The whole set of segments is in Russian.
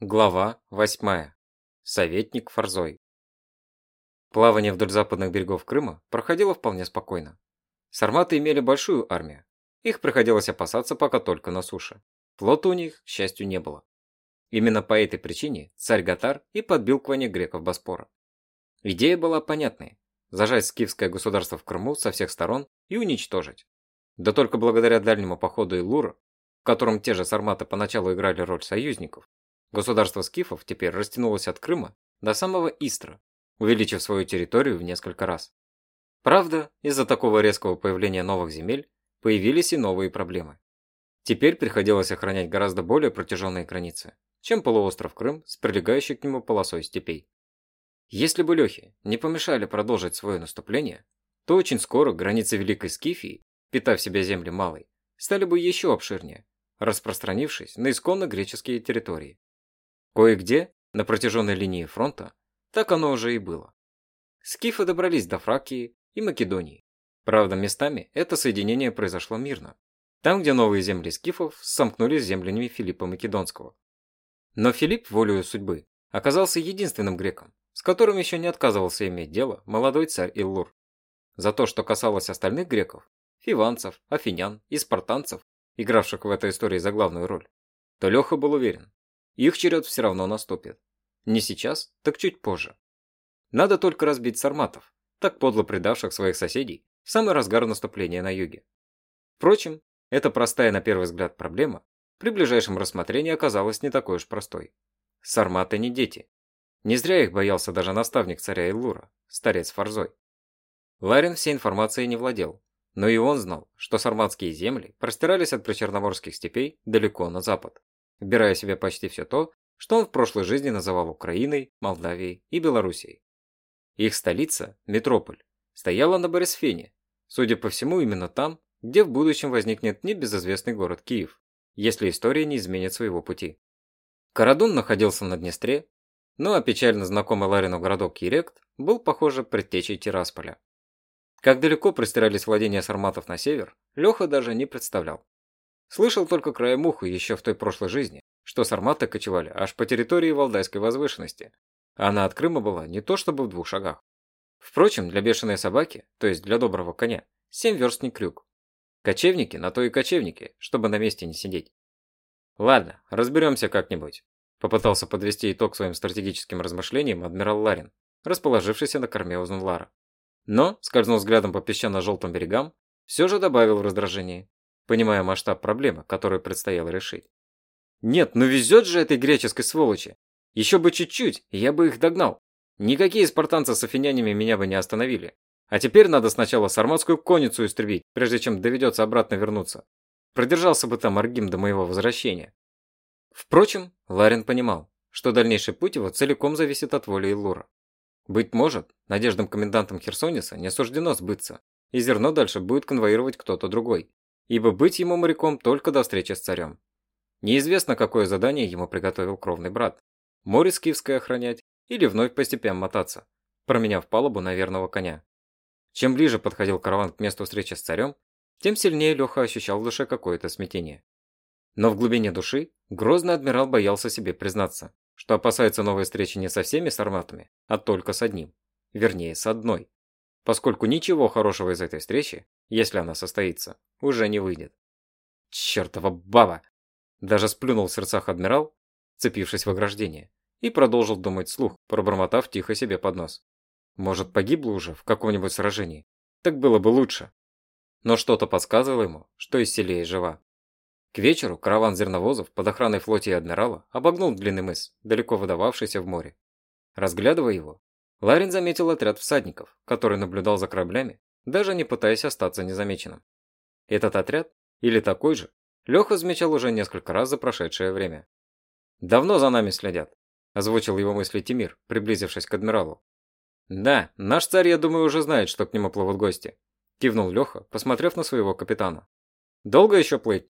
Глава 8. Советник Фарзой. Плавание вдоль западных берегов Крыма проходило вполне спокойно. Сарматы имели большую армию. Их приходилось опасаться пока только на суше. Флота у них, к счастью, не было. Именно по этой причине царь Гатар и подбил к войне греков Боспора. Идея была понятной – зажать скифское государство в Крыму со всех сторон и уничтожить. Да только благодаря дальнему походу Илура, в котором те же сарматы поначалу играли роль союзников, Государство скифов теперь растянулось от Крыма до самого Истра, увеличив свою территорию в несколько раз. Правда, из-за такого резкого появления новых земель появились и новые проблемы. Теперь приходилось охранять гораздо более протяженные границы, чем полуостров Крым с прилегающей к нему полосой степей. Если бы Лехе не помешали продолжить свое наступление, то очень скоро границы Великой Скифии, питав себя земли малой, стали бы еще обширнее, распространившись на исконно греческие территории. Кое-где, на протяженной линии фронта, так оно уже и было. Скифы добрались до Фракии и Македонии. Правда, местами это соединение произошло мирно. Там, где новые земли скифов сомкнулись с землями Филиппа Македонского. Но Филипп, волею судьбы, оказался единственным греком, с которым еще не отказывался иметь дело молодой царь Иллур. За то, что касалось остальных греков, фиванцев, афинян и спартанцев, игравших в этой истории за главную роль, то Леха был уверен, их черед все равно наступит. Не сейчас, так чуть позже. Надо только разбить сарматов, так подло предавших своих соседей в самый разгар наступления на юге. Впрочем, эта простая на первый взгляд проблема при ближайшем рассмотрении оказалась не такой уж простой. Сарматы не дети. Не зря их боялся даже наставник царя Иллура, старец Фарзой. Ларин всей информацией не владел, но и он знал, что сарматские земли простирались от причерноморских степей далеко на запад вбирая в себя почти все то, что он в прошлой жизни называл Украиной, Молдавией и Белоруссией. Их столица, метрополь, стояла на Борисфене, судя по всему именно там, где в будущем возникнет небезызвестный город Киев, если история не изменит своего пути. Карадун находился на Днестре, ну а печально знакомый Ларину городок Кирект был, похоже, предтечей Тирасполя. Как далеко простирались владения сарматов на север, Леха даже не представлял. Слышал только краем уха еще в той прошлой жизни, что сарматы кочевали аж по территории Валдайской возвышенности, она от Крыма была не то чтобы в двух шагах. Впрочем, для бешеной собаки, то есть для доброго коня, семь верст не крюк. Кочевники на то и кочевники, чтобы на месте не сидеть. Ладно, разберемся как-нибудь. Попытался подвести итог своим стратегическим размышлениям адмирал Ларин, расположившийся на корме Узнлара. Но, скользнув взглядом по песчано-желтым берегам, все же добавил в раздражении понимая масштаб проблемы, которую предстояло решить. Нет, ну везет же этой греческой сволочи. Еще бы чуть-чуть, я бы их догнал. Никакие спартанцы с афинянями меня бы не остановили. А теперь надо сначала сарматскую конницу истребить, прежде чем доведется обратно вернуться. Продержался бы там Аргим до моего возвращения. Впрочем, Ларин понимал, что дальнейший путь его целиком зависит от воли Илура. Быть может, надеждам комендантам Херсониса не суждено сбыться, и зерно дальше будет конвоировать кто-то другой ибо быть ему моряком только до встречи с царем. Неизвестно, какое задание ему приготовил кровный брат. Море скифское охранять или вновь по степям мотаться, променяв палубу на верного коня. Чем ближе подходил караван к месту встречи с царем, тем сильнее Леха ощущал в душе какое-то смятение. Но в глубине души грозный адмирал боялся себе признаться, что опасается новой встречи не со всеми сарматами, а только с одним. Вернее, с одной. Поскольку ничего хорошего из этой встречи если она состоится, уже не выйдет. Чертова баба! Даже сплюнул в сердцах адмирал, цепившись в ограждение, и продолжил думать слух, пробормотав тихо себе под нос. Может, погибла уже в каком-нибудь сражении? Так было бы лучше. Но что-то подсказывало ему, что Исселия жива. К вечеру караван зерновозов под охраной флоте и адмирала обогнул длинный мыс, далеко выдававшийся в море. Разглядывая его, Ларин заметил отряд всадников, который наблюдал за кораблями даже не пытаясь остаться незамеченным. Этот отряд, или такой же, Леха замечал уже несколько раз за прошедшее время. «Давно за нами следят», – озвучил его мысли Тимир, приблизившись к адмиралу. «Да, наш царь, я думаю, уже знает, что к нему плывут гости», – кивнул Леха, посмотрев на своего капитана. «Долго еще плыть?»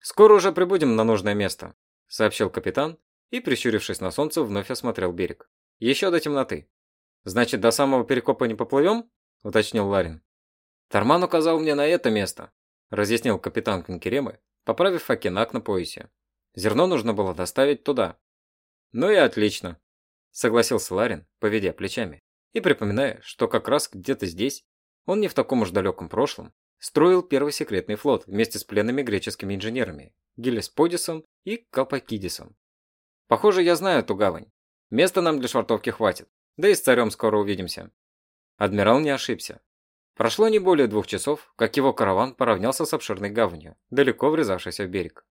«Скоро уже прибудем на нужное место», – сообщил капитан и, прищурившись на солнце, вновь осмотрел берег. «Еще до темноты. Значит, до самого перекопа не поплывем?» Уточнил Ларин. Тарман указал мне на это место, разъяснил капитан Конкеремы, поправив факенак на поясе. Зерно нужно было доставить туда. Ну и отлично, согласился Ларин, поведя плечами, и припоминая, что как раз где-то здесь, он не в таком уж далеком прошлом, строил первый секретный флот вместе с пленными греческими инженерами Гелесподисом и Капакидисом. Похоже, я знаю эту гавань. Места нам для швартовки хватит, да и с царем скоро увидимся. Адмирал не ошибся. Прошло не более двух часов, как его караван поравнялся с обширной гаванью, далеко врезавшейся в берег.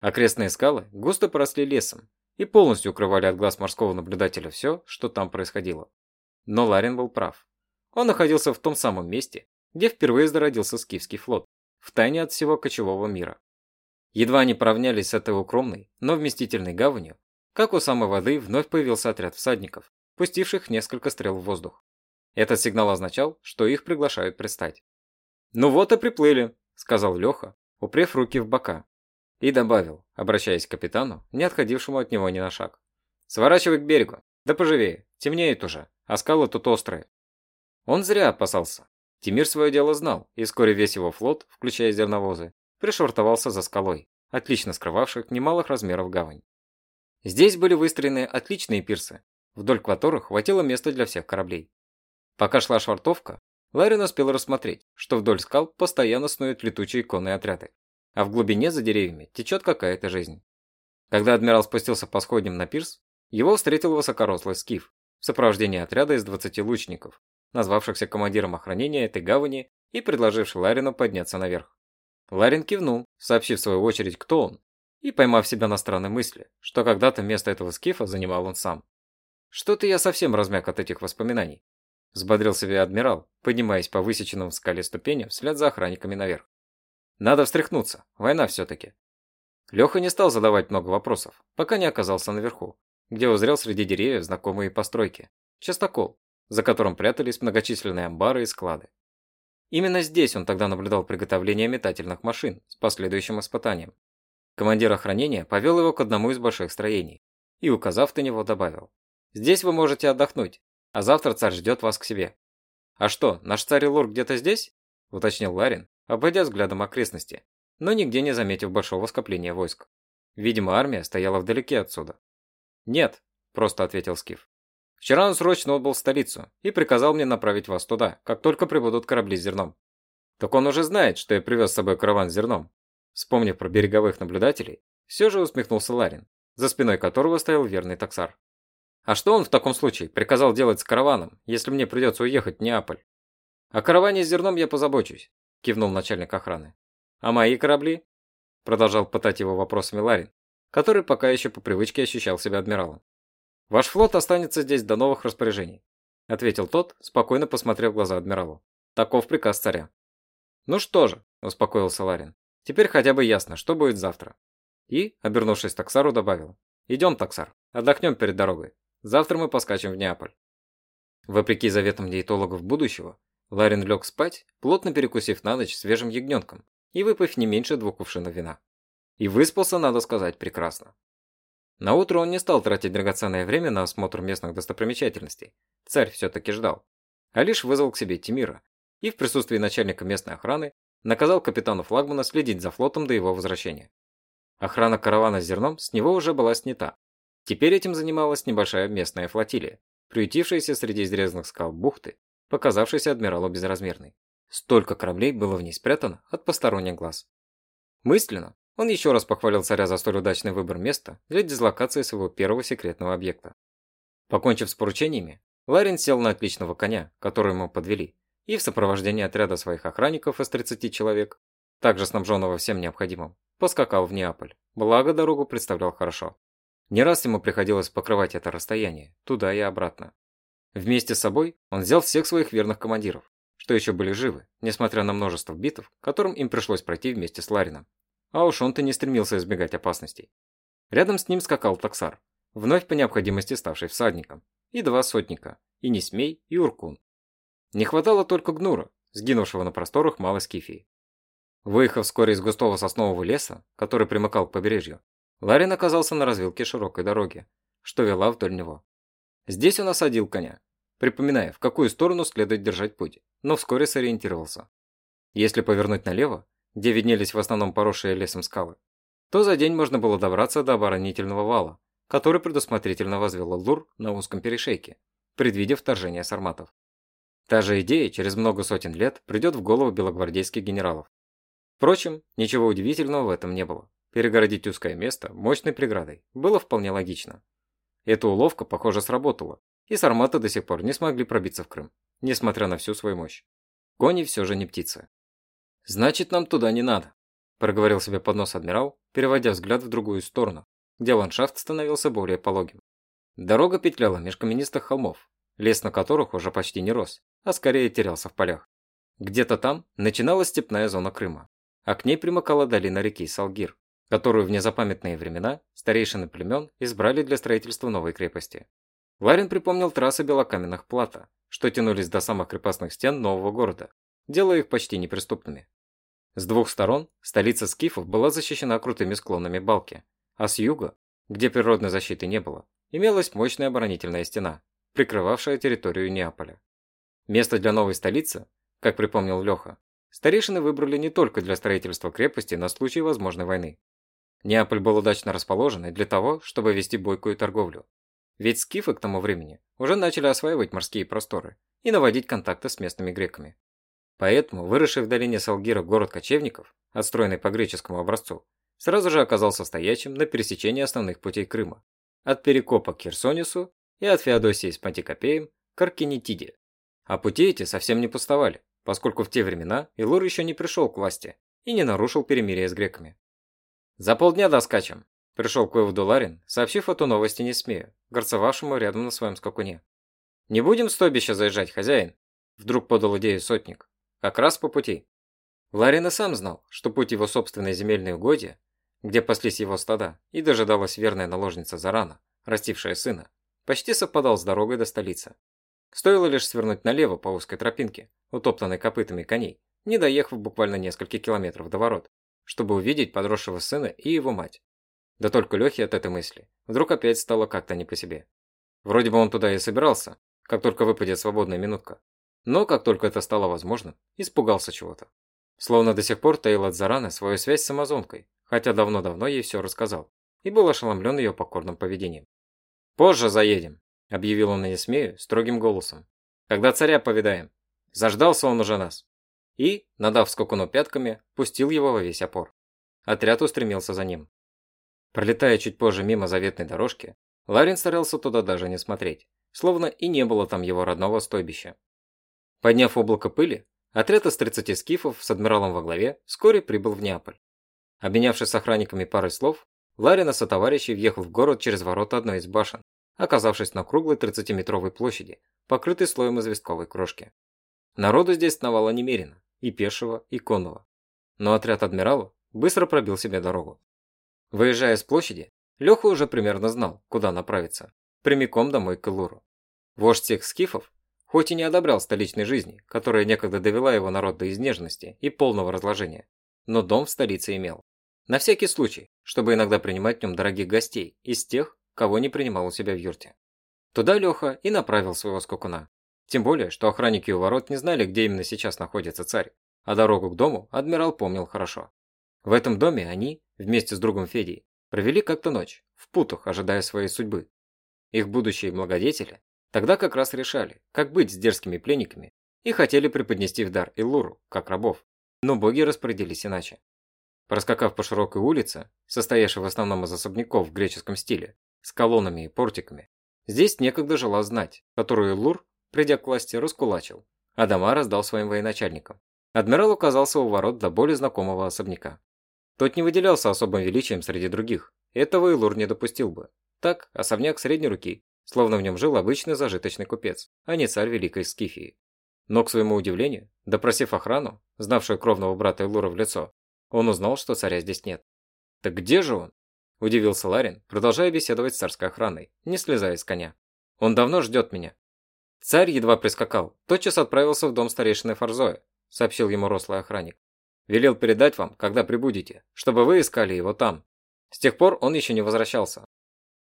Окрестные скалы густо поросли лесом и полностью укрывали от глаз морского наблюдателя все, что там происходило. Но Ларин был прав. Он находился в том самом месте, где впервые зародился скифский флот, в тайне от всего кочевого мира. Едва они поравнялись с этой укромной, но вместительной гаванью, как у самой воды вновь появился отряд всадников, пустивших несколько стрел в воздух. Этот сигнал означал, что их приглашают пристать. «Ну вот и приплыли», – сказал Леха, упрев руки в бока. И добавил, обращаясь к капитану, не отходившему от него ни на шаг. «Сворачивай к берегу, да поживее, темнеет уже, а скалы тут острые». Он зря опасался. Тимир свое дело знал, и вскоре весь его флот, включая зерновозы, пришвартовался за скалой, отлично скрывавших немалых размеров гавань. Здесь были выстроены отличные пирсы, вдоль которых хватило места для всех кораблей. Пока шла швартовка, Ларин успел рассмотреть, что вдоль скал постоянно снуют летучие конные отряды, а в глубине за деревьями течет какая-то жизнь. Когда адмирал спустился по сходням на пирс, его встретил высокорослый скиф в сопровождении отряда из 20 лучников, назвавшихся командиром охранения этой гавани и предложивший Ларину подняться наверх. Ларин кивнул, сообщив в свою очередь, кто он, и поймав себя на странной мысли, что когда-то место этого скифа занимал он сам. Что-то я совсем размяк от этих воспоминаний. Взбодрил себя адмирал, поднимаясь по высеченным в скале ступеням вслед за охранниками наверх. Надо встряхнуться, война все-таки. Леха не стал задавать много вопросов, пока не оказался наверху, где узрел среди деревьев знакомые постройки. Частокол, за которым прятались многочисленные амбары и склады. Именно здесь он тогда наблюдал приготовление метательных машин с последующим испытанием. Командир охранения повел его к одному из больших строений и, указав на него, добавил. «Здесь вы можете отдохнуть, а завтра царь ждет вас к себе. А что, наш царь Лор где-то здесь? Уточнил Ларин, обойдя взглядом окрестности, но нигде не заметив большого скопления войск. Видимо, армия стояла вдалеке отсюда. Нет, просто ответил Скиф. Вчера он срочно отбыл в столицу и приказал мне направить вас туда, как только прибудут корабли с зерном. Так он уже знает, что я привез с собой караван с зерном. Вспомнив про береговых наблюдателей, все же усмехнулся Ларин, за спиной которого стоял верный таксар. А что он в таком случае приказал делать с караваном, если мне придется уехать в Неаполь? О караване с зерном я позабочусь, кивнул начальник охраны. А мои корабли? Продолжал пытать его вопросами Ларин, который пока еще по привычке ощущал себя адмиралом. Ваш флот останется здесь до новых распоряжений, ответил тот, спокойно посмотрев в глаза адмиралу. Таков приказ царя. Ну что же, успокоился Ларин. Теперь хотя бы ясно, что будет завтра. И, обернувшись к таксару, добавил. Идем, таксар, отдохнем перед дорогой. Завтра мы поскачем в Неаполь. Вопреки заветам диетологов будущего, Ларин лег спать, плотно перекусив на ночь свежим ягненком и выпив не меньше двух кувшинов вина. И выспался, надо сказать, прекрасно. На утро он не стал тратить драгоценное время на осмотр местных достопримечательностей. Царь все-таки ждал. А лишь вызвал к себе Тимира и в присутствии начальника местной охраны наказал капитану флагмана следить за флотом до его возвращения. Охрана каравана с зерном с него уже была снята, Теперь этим занималась небольшая местная флотилия, приютившаяся среди изрезанных скал бухты, показавшейся адмиралу безразмерной. Столько кораблей было в ней спрятано от посторонних глаз. Мысленно он еще раз похвалил царя за столь удачный выбор места для дислокации своего первого секретного объекта. Покончив с поручениями, Ларин сел на отличного коня, который ему подвели, и в сопровождении отряда своих охранников из 30 человек, также снабженного всем необходимым, поскакал в Неаполь, благо дорогу представлял хорошо. Не раз ему приходилось покрывать это расстояние, туда и обратно. Вместе с собой он взял всех своих верных командиров, что еще были живы, несмотря на множество битв, которым им пришлось пройти вместе с Ларином. А уж он-то не стремился избегать опасностей. Рядом с ним скакал таксар, вновь по необходимости ставший всадником, и два сотника, и Несмей, и Уркун. Не хватало только Гнура, сгинувшего на просторах Малой Скифии. Выехав вскоре из густого соснового леса, который примыкал к побережью, Ларин оказался на развилке широкой дороги, что вела вдоль него. Здесь он осадил коня, припоминая, в какую сторону следует держать путь, но вскоре сориентировался. Если повернуть налево, где виднелись в основном поросшие лесом скалы, то за день можно было добраться до оборонительного вала, который предусмотрительно возвел Лур на узком перешейке, предвидя вторжение сарматов. Та же идея через много сотен лет придет в голову белогвардейских генералов. Впрочем, ничего удивительного в этом не было. Перегородить узкое место мощной преградой было вполне логично. Эта уловка, похоже, сработала, и сарматы до сих пор не смогли пробиться в Крым, несмотря на всю свою мощь. Кони все же не птицы. «Значит, нам туда не надо», – проговорил себе под нос адмирал, переводя взгляд в другую сторону, где ландшафт становился более пологим. Дорога петляла меж каменистых холмов, лес на которых уже почти не рос, а скорее терялся в полях. Где-то там начиналась степная зона Крыма, а к ней примыкала долина реки Салгир, которую в незапамятные времена старейшины племен избрали для строительства новой крепости. Ларин припомнил трассы белокаменных плата, что тянулись до самых крепостных стен нового города, делая их почти неприступными. С двух сторон столица скифов была защищена крутыми склонами балки, а с юга, где природной защиты не было, имелась мощная оборонительная стена, прикрывавшая территорию Неаполя. Место для новой столицы, как припомнил Леха, старейшины выбрали не только для строительства крепости на случай возможной войны. Неаполь был удачно расположен и для того, чтобы вести бойкую торговлю. Ведь скифы к тому времени уже начали осваивать морские просторы и наводить контакты с местными греками. Поэтому выросший в долине Салгира город кочевников, отстроенный по греческому образцу, сразу же оказался стоячим на пересечении основных путей Крыма, от Перекопа к Херсонесу и от Феодосии с Пантикопеем к Аркинетиде. А пути эти совсем не пустовали, поскольку в те времена Илур еще не пришел к власти и не нарушил перемирие с греками. «За полдня доскачем», – пришел к выводу Ларин, сообщив эту новости не смею, горцевавшему рядом на своем скакуне. «Не будем в стойбище заезжать, хозяин?» – вдруг подал идею сотник. Как раз по пути. Ларин и сам знал, что путь его собственной земельной угодья, где паслись его стада, и дожидалась верная наложница Зарана, растившая сына, почти совпадал с дорогой до столицы. Стоило лишь свернуть налево по узкой тропинке, утоптанной копытами коней, не доехав буквально несколько километров до ворот, чтобы увидеть подросшего сына и его мать. Да только Лехе от этой мысли вдруг опять стало как-то не по себе. Вроде бы он туда и собирался, как только выпадет свободная минутка. Но, как только это стало возможным, испугался чего-то. Словно до сих пор таил от Зараны свою связь с Амазонкой, хотя давно-давно ей все рассказал, и был ошеломлен ее покорным поведением. «Позже заедем», – объявил он Несмею строгим голосом. «Когда царя повидаем. Заждался он уже нас». И, надав скокуну пятками, пустил его во весь опор. Отряд устремился за ним. Пролетая чуть позже мимо заветной дорожки, Ларин старался туда даже не смотреть, словно и не было там его родного стойбища. Подняв облако пыли, отряд из 30 скифов с адмиралом во главе вскоре прибыл в Неаполь. Обменявшись с охранниками парой слов, Ларина со товарищей въехал в город через ворота одной из башен, оказавшись на круглой 30-метровой площади, покрытой слоем известковой крошки. Народу здесь сновало немерено, и пешего, и конного. Но отряд адмирала быстро пробил себе дорогу. Выезжая с площади, Леха уже примерно знал, куда направиться, прямиком домой к Илуру. Вождь всех скифов Хоть и не одобрял столичной жизни, которая некогда довела его народ до изнеженности и полного разложения, но дом в столице имел. На всякий случай, чтобы иногда принимать в нем дорогих гостей из тех, кого не принимал у себя в юрте. Туда Леха и направил своего скакуна. Тем более, что охранники у ворот не знали, где именно сейчас находится царь, а дорогу к дому адмирал помнил хорошо. В этом доме они, вместе с другом Федей, провели как-то ночь, в путах, ожидая своей судьбы. Их будущие благодетели Тогда как раз решали, как быть с дерзкими пленниками, и хотели преподнести в дар Иллуру, как рабов. Но боги распорядились иначе. Проскакав по широкой улице, состоявшей в основном из особняков в греческом стиле, с колоннами и портиками, здесь некогда жила знать, которую Иллур, придя к власти, раскулачил, дома раздал своим военачальникам. Адмирал оказался у ворот до более знакомого особняка. Тот не выделялся особым величием среди других, этого Илур не допустил бы. Так, особняк средней руки, словно в нем жил обычный зажиточный купец, а не царь Великой Скифии. Но, к своему удивлению, допросив охрану, знавшую кровного брата Элура в лицо, он узнал, что царя здесь нет. «Так где же он?» – удивился Ларин, продолжая беседовать с царской охраной, не слезая с коня. «Он давно ждет меня». Царь едва прискакал, тотчас отправился в дом старейшины Фарзоя, сообщил ему рослый охранник. «Велел передать вам, когда прибудете, чтобы вы искали его там». С тех пор он еще не возвращался.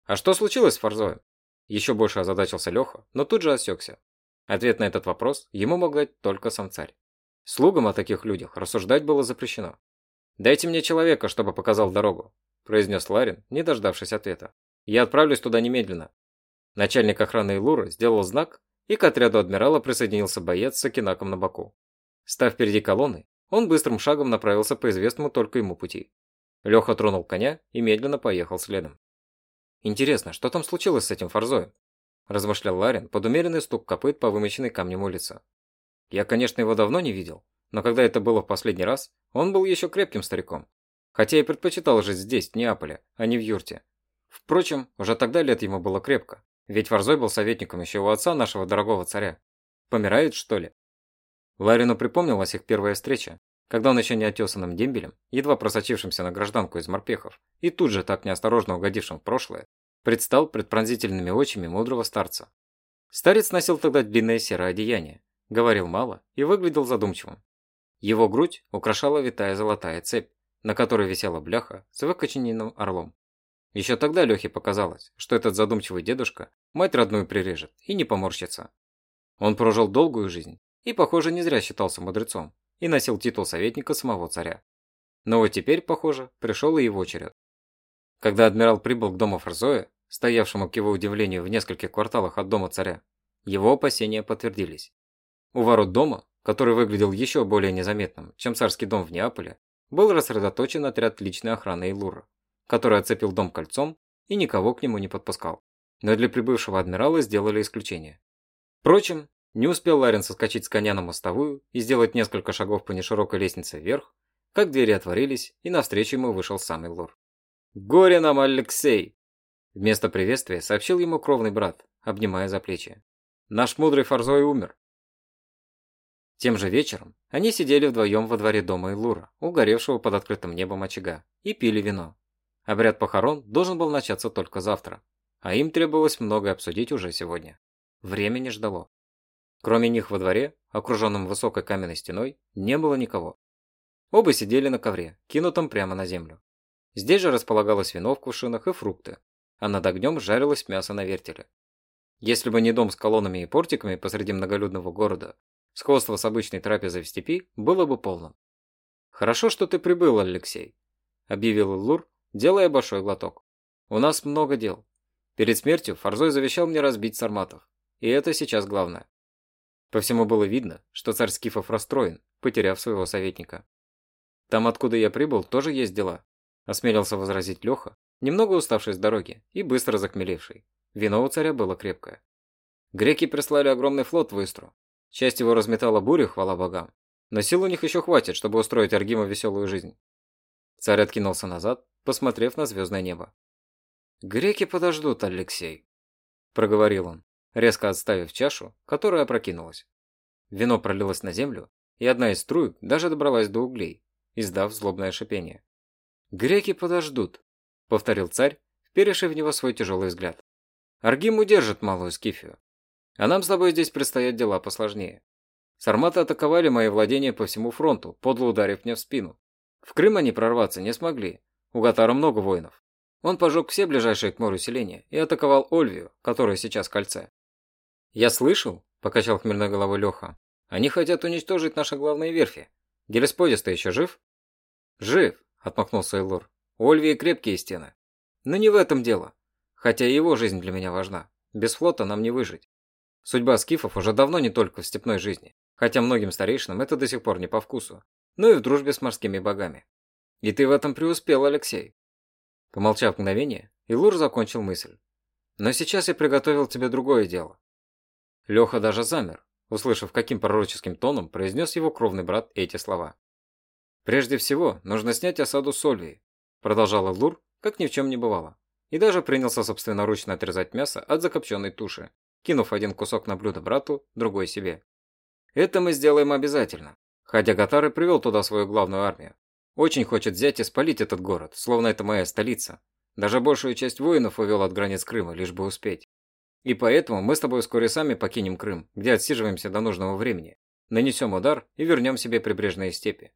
«А что случилось с Фарзоем?» Еще больше озадачился Леха, но тут же осекся. Ответ на этот вопрос ему мог дать только сам царь. Слугам о таких людях рассуждать было запрещено. «Дайте мне человека, чтобы показал дорогу», – произнес Ларин, не дождавшись ответа. Я отправлюсь туда немедленно. Начальник охраны Илура сделал знак, и к отряду адмирала присоединился боец с окинаком на боку. Став впереди колонны, он быстрым шагом направился по известному только ему пути. Леха тронул коня и медленно поехал следом. «Интересно, что там случилось с этим Фарзоем?» – размышлял Ларин под умеренный стук копыт по вымоченной камнем улице. «Я, конечно, его давно не видел, но когда это было в последний раз, он был еще крепким стариком. Хотя и предпочитал жить здесь, в Неаполе, а не в юрте. Впрочем, уже тогда лет ему было крепко, ведь Фарзой был советником еще у отца нашего дорогого царя. Помирает, что ли? Ларину припомнилась их первая встреча, когда он еще не отесанным дембелем, едва просочившимся на гражданку из морпехов, и тут же так неосторожно угодившим в прошлое, предстал пред пронзительными очами мудрого старца. Старец носил тогда длинное серое одеяние, говорил мало и выглядел задумчивым. Его грудь украшала витая золотая цепь, на которой висела бляха с выкочененным орлом. Еще тогда Лехе показалось, что этот задумчивый дедушка мать родную прирежет и не поморщится. Он прожил долгую жизнь и, похоже, не зря считался мудрецом, и носил титул советника самого царя. Но вот теперь, похоже, пришел и его черед. Когда адмирал прибыл к дому Фарзоя, стоявшему к его удивлению в нескольких кварталах от дома царя, его опасения подтвердились. У ворот дома, который выглядел еще более незаметным, чем царский дом в Неаполе, был рассредоточен отряд личной охраны Илура, который оцепил дом кольцом и никого к нему не подпускал. Но для прибывшего адмирала сделали исключение. Впрочем, не успел Ларин соскочить с коня на мостовую и сделать несколько шагов по неширокой лестнице вверх, как двери отворились, и навстречу ему вышел самый лор. «Горе нам, Алексей!» Вместо приветствия сообщил ему кровный брат, обнимая за плечи. «Наш мудрый Фарзой умер». Тем же вечером они сидели вдвоем во дворе дома Илура, угоревшего под открытым небом очага, и пили вино. Обряд похорон должен был начаться только завтра, а им требовалось многое обсудить уже сегодня. Время не ждало. Кроме них во дворе, окруженном высокой каменной стеной, не было никого. Оба сидели на ковре, кинутом прямо на землю. Здесь же располагалось вино в кувшинах и фрукты, а над огнем жарилось мясо на вертеле. Если бы не дом с колоннами и портиками посреди многолюдного города, сходство с обычной трапезой в степи было бы полным. «Хорошо, что ты прибыл, Алексей», – объявил Лур, делая большой глоток. «У нас много дел. Перед смертью Фарзой завещал мне разбить сарматов. И это сейчас главное. По всему было видно, что царь Скифов расстроен, потеряв своего советника. «Там, откуда я прибыл, тоже есть дела», – осмелился возразить Леха, немного уставший с дороги и быстро захмелевший. Вино у царя было крепкое. Греки прислали огромный флот в Истру. Часть его разметала бурю, хвала богам. Но сил у них еще хватит, чтобы устроить Аргима веселую жизнь. Царь откинулся назад, посмотрев на звездное небо. «Греки подождут, Алексей», – проговорил он резко отставив чашу, которая опрокинулась. Вино пролилось на землю, и одна из струек даже добралась до углей, издав злобное шипение. «Греки подождут», — повторил царь, вперешив в него свой тяжелый взгляд. «Аргим удержит малую Скифию. А нам с тобой здесь предстоят дела посложнее. Сарматы атаковали мои владения по всему фронту, подло ударив мне в спину. В Крым они прорваться не смогли. У Гатара много воинов. Он пожег все ближайшие к морю селения и атаковал Ольвию, которая сейчас в кольце. «Я слышал», – покачал хмельной головой Леха. «Они хотят уничтожить наши главные верфи. Гелесподис-то еще жив?» «Жив», – отмахнулся Эйлор. «У Ольвии крепкие стены. Но не в этом дело. Хотя его жизнь для меня важна. Без флота нам не выжить. Судьба скифов уже давно не только в степной жизни, хотя многим старейшинам это до сих пор не по вкусу, но и в дружбе с морскими богами. И ты в этом преуспел, Алексей. Помолчав мгновение, Илур закончил мысль. Но сейчас я приготовил тебе другое дело. Леха даже замер, услышав, каким пророческим тоном произнес его кровный брат эти слова. «Прежде всего, нужно снять осаду Сольвии», продолжал Лур, как ни в чем не бывало, и даже принялся собственноручно отрезать мясо от закопченной туши, кинув один кусок на блюдо брату, другой себе. «Это мы сделаем обязательно», хотя Гатары привел туда свою главную армию. Очень хочет взять и спалить этот город, словно это моя столица. Даже большую часть воинов увел от границ Крыма, лишь бы успеть. И поэтому мы с тобой вскоре сами покинем Крым, где отсиживаемся до нужного времени, нанесем удар и вернем себе прибрежные степи.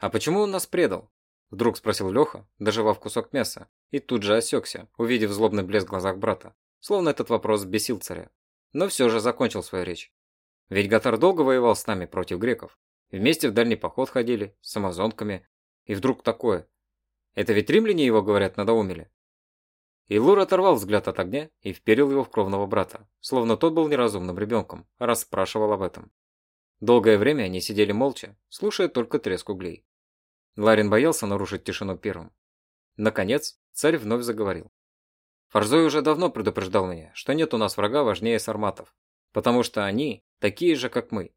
А почему он нас предал? Вдруг спросил Леха, доживав кусок мяса, и тут же осекся, увидев злобный блеск в глазах брата, словно этот вопрос бесил царя. Но все же закончил свою речь. Ведь Гатар долго воевал с нами против греков. Вместе в дальний поход ходили, с амазонками. И вдруг такое. Это ведь римляне его, говорят, надоумили? Илур оторвал взгляд от огня и вперил его в кровного брата, словно тот был неразумным ребенком, раз спрашивал об этом. Долгое время они сидели молча, слушая только треск углей. Ларин боялся нарушить тишину первым. Наконец, царь вновь заговорил. Фарзой уже давно предупреждал меня, что нет у нас врага важнее сарматов, потому что они такие же, как мы.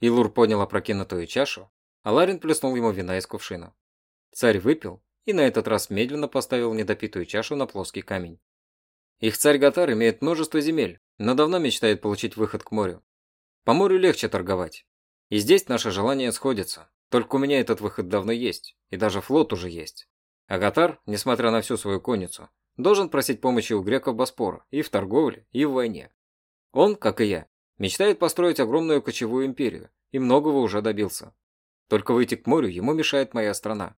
Илур поднял опрокинутую чашу, а Ларин плеснул ему вина из кувшина. Царь выпил и на этот раз медленно поставил недопитую чашу на плоский камень. Их царь Гатар имеет множество земель, но давно мечтает получить выход к морю. По морю легче торговать. И здесь наше желание сходится. Только у меня этот выход давно есть, и даже флот уже есть. А Гатар, несмотря на всю свою конницу, должен просить помощи у греков Боспора и в торговле, и в войне. Он, как и я, мечтает построить огромную кочевую империю, и многого уже добился. Только выйти к морю ему мешает моя страна.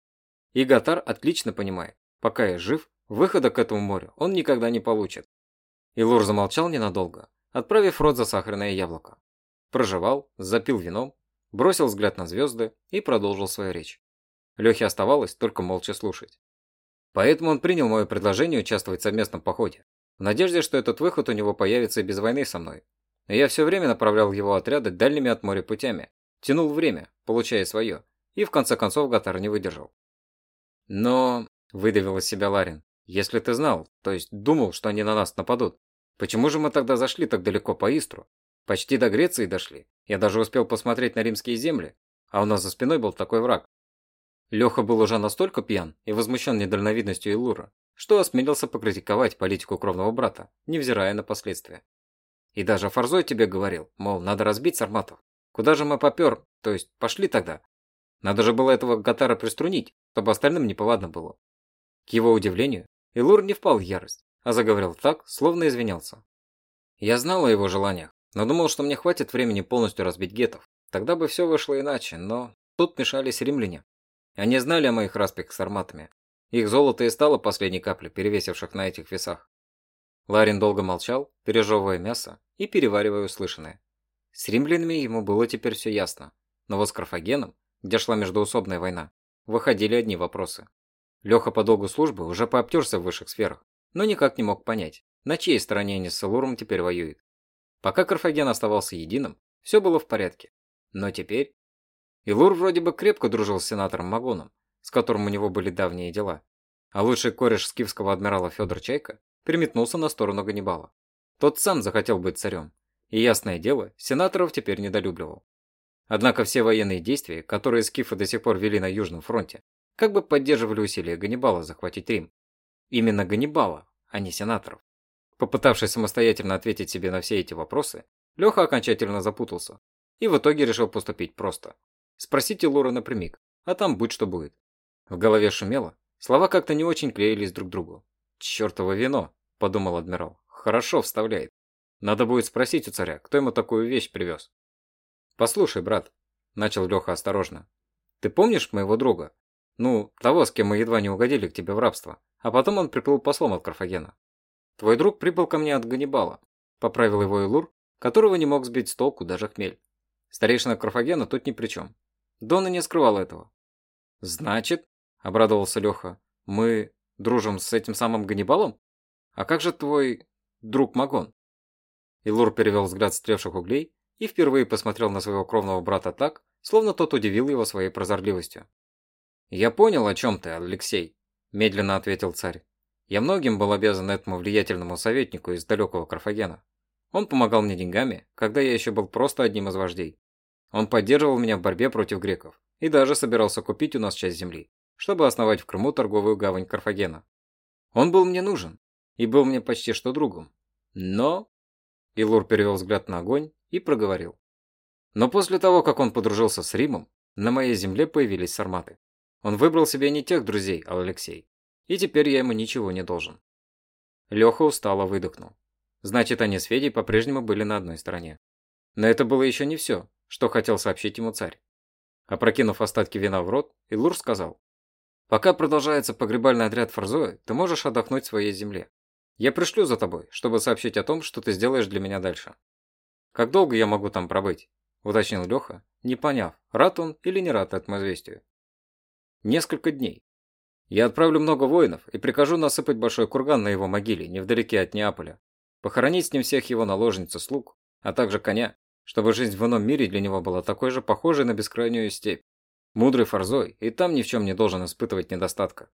И Гатар отлично понимает, пока я жив, выхода к этому морю он никогда не получит. Илур замолчал ненадолго, отправив рот за сахарное яблоко. Прожевал, запил вином, бросил взгляд на звезды и продолжил свою речь. Лехе оставалось только молча слушать. Поэтому он принял мое предложение участвовать в совместном походе, в надежде, что этот выход у него появится и без войны со мной. И я все время направлял его отряды дальними от моря путями, тянул время, получая свое, и в конце концов Гатар не выдержал. «Но...» – выдавил из себя Ларин. «Если ты знал, то есть думал, что они на нас нападут, почему же мы тогда зашли так далеко по Истру? Почти до Греции дошли. Я даже успел посмотреть на римские земли, а у нас за спиной был такой враг». Леха был уже настолько пьян и возмущен недальновидностью Илура, что осмелился покритиковать политику кровного брата, невзирая на последствия. И даже Фарзой тебе говорил, мол, надо разбить сарматов. Куда же мы попер, то есть пошли тогда? Надо же было этого Гатара приструнить, чтобы остальным неповадно было. К его удивлению, Илур не впал в ярость, а заговорил так, словно извинялся. Я знал о его желаниях, но думал, что мне хватит времени полностью разбить гетов. Тогда бы все вышло иначе, но тут мешались римляне. Они знали о моих распиках с арматами. Их золото и стало последней каплей, перевесивших на этих весах. Ларин долго молчал, пережевывая мясо и переваривая услышанное. С римлянами ему было теперь все ясно, но вот с Карфагеном, где шла междоусобная война, выходили одни вопросы. Леха по долгу службы уже пообтерся в высших сферах, но никак не мог понять, на чьей стороне они с Элуром теперь воюют. Пока Карфаген оставался единым, все было в порядке. Но теперь... Илур вроде бы крепко дружил с сенатором Магоном, с которым у него были давние дела. А лучший кореш скифского адмирала Федор Чайка переметнулся на сторону Ганнибала. Тот сам захотел быть царем. И ясное дело, сенаторов теперь недолюбливал. Однако все военные действия, которые скифы до сих пор вели на Южном фронте, как бы поддерживали усилия Ганнибала захватить Рим. Именно Ганнибала, а не сенаторов. Попытавшись самостоятельно ответить себе на все эти вопросы, Леха окончательно запутался и в итоге решил поступить просто. Спросите Лора напрямик, а там будь что будет. В голове шумело, слова как-то не очень клеились друг к другу. «Чертово вино», – подумал адмирал, – «хорошо вставляет. Надо будет спросить у царя, кто ему такую вещь привез». «Послушай, брат», – начал Леха осторожно, – «ты помнишь моего друга? Ну, того, с кем мы едва не угодили к тебе в рабство, а потом он приплыл послом от Карфагена. Твой друг прибыл ко мне от Ганнибала», – поправил его Илур, которого не мог сбить с толку даже хмель. Старейшина Карфагена тут ни при чем. Дона не скрывал этого. «Значит», – обрадовался Леха, – «мы дружим с этим самым Ганнибалом? А как же твой друг Магон?» Илур перевел взгляд стревших углей и впервые посмотрел на своего кровного брата так, словно тот удивил его своей прозорливостью. «Я понял, о чем ты, Алексей», – медленно ответил царь. «Я многим был обязан этому влиятельному советнику из далекого Карфагена. Он помогал мне деньгами, когда я еще был просто одним из вождей. Он поддерживал меня в борьбе против греков и даже собирался купить у нас часть земли, чтобы основать в Крыму торговую гавань Карфагена. Он был мне нужен и был мне почти что другом. Но...» Илур перевел взгляд на огонь и проговорил. Но после того, как он подружился с Римом, на моей земле появились сарматы. Он выбрал себе не тех друзей, а Алексей. И теперь я ему ничего не должен. Леха устало выдохнул. Значит, они с Федей по-прежнему были на одной стороне. Но это было еще не все, что хотел сообщить ему царь. Опрокинув остатки вина в рот, Илур сказал. «Пока продолжается погребальный отряд Фарзоя, ты можешь отдохнуть в своей земле. Я пришлю за тобой, чтобы сообщить о том, что ты сделаешь для меня дальше. «Как долго я могу там пробыть?» – уточнил Леха, не поняв, рад он или не рад этому известию. «Несколько дней». Я отправлю много воинов и прикажу насыпать большой курган на его могиле, невдалеке от Неаполя. Похоронить с ним всех его наложниц и слуг, а также коня, чтобы жизнь в ином мире для него была такой же похожей на бескрайнюю степь. Мудрый Фарзой и там ни в чем не должен испытывать недостатка.